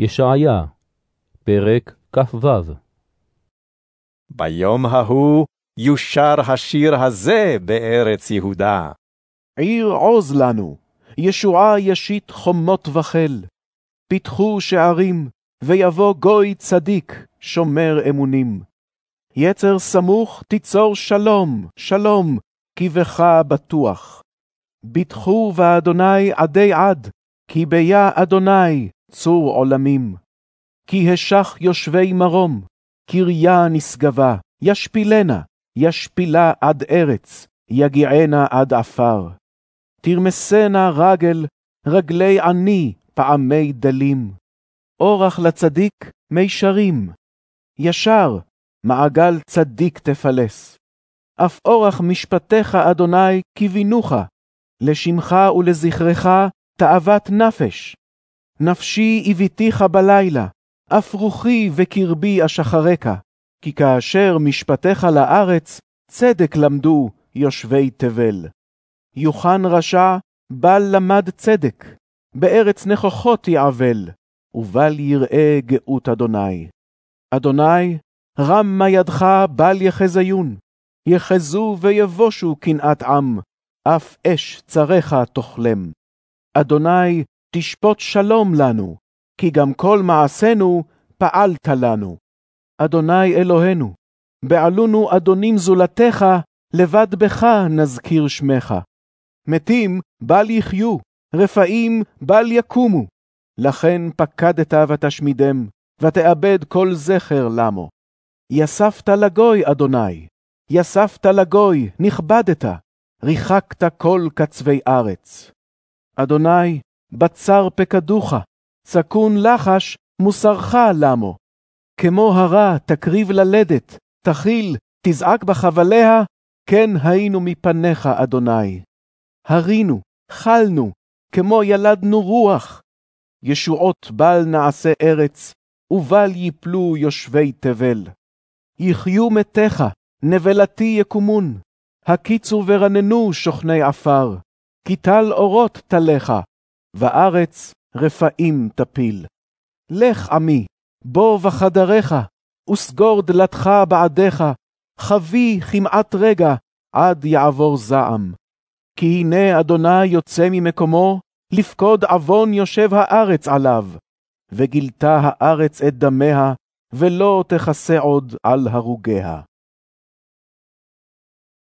ישעיה, פרק כ"ו ביום ההוא יושר השיר הזה בארץ יהודה. עיר עוז לנו, ישועה ישית חומות וחיל. פיתחו שערים, ויבוא גוי צדיק, שומר אמונים. יצר סמוך תיצור שלום, שלום, כי בך בטוח. ביטחו באדוני עדי עד, כי ביה אדוני צור עולמים. כי השך יושבי מרום, קריה נשגבה, ישפילנה, ישפילה עד ארץ, יגיענה עד עפר. תרמסנה רגל, רגלי עני, פעמי דלים. אורח לצדיק, מישרים. ישר, מעגל צדיק תפלס. אף אורח משפטיך, אדוני, כבינוך, לשמך ולזכרך תאוות נפש. נפשי הביתיך בלילה, אף רוחי וקרבי אשחרקה, כי כאשר משפטיך לארץ, צדק למדו יושבי תבל. יוחן רשע, בל למד צדק, בארץ נכוחות יעבל, ובל יראה גאות אדוני. אדוני, רמה ידך בל יחזיון, יחזו ויבושו קנאת עם, אף אש צריך תאכלם. אדוני, תשפוט שלום לנו, כי גם כל מעשינו פעלת לנו. אדוני אלוהינו, בעלונו אדונים זולתך, לבד בך נזכיר שמך. מתים בל יחיו, רפאים בל יקומו. לכן פקדת ותשמידם, ותאבד כל זכר למו. יספת לגוי, אדוני, יספת לגוי, נכבדת, ריחקת כל קצווי ארץ. אדוני, בצר פקדוך, צקון לחש מוסרך למו. כמו הרע תקריב ללדת, תכיל, תזעק בחבליה, כן היינו מפניך, אדוני. הרינו, חלנו, כמו ילדנו רוח. ישועות בל נעשה ארץ, ובל יפלו יושבי תבל. יחיו מתיך, נבלתי יקומון. הקיצו ורננו שוכני עפר, כי טל אורות תלך, וארץ רפאים תפיל. לך עמי, בוא בחדריך, וסגור דלתך בעדיך, חבי כמעט רגע, עד יעבור זעם. כי הנה אדוני יוצא ממקומו, לפקוד עוון יושב הארץ עליו, וגילתה הארץ את דמיה, ולא תכסה עוד על הרוגיה.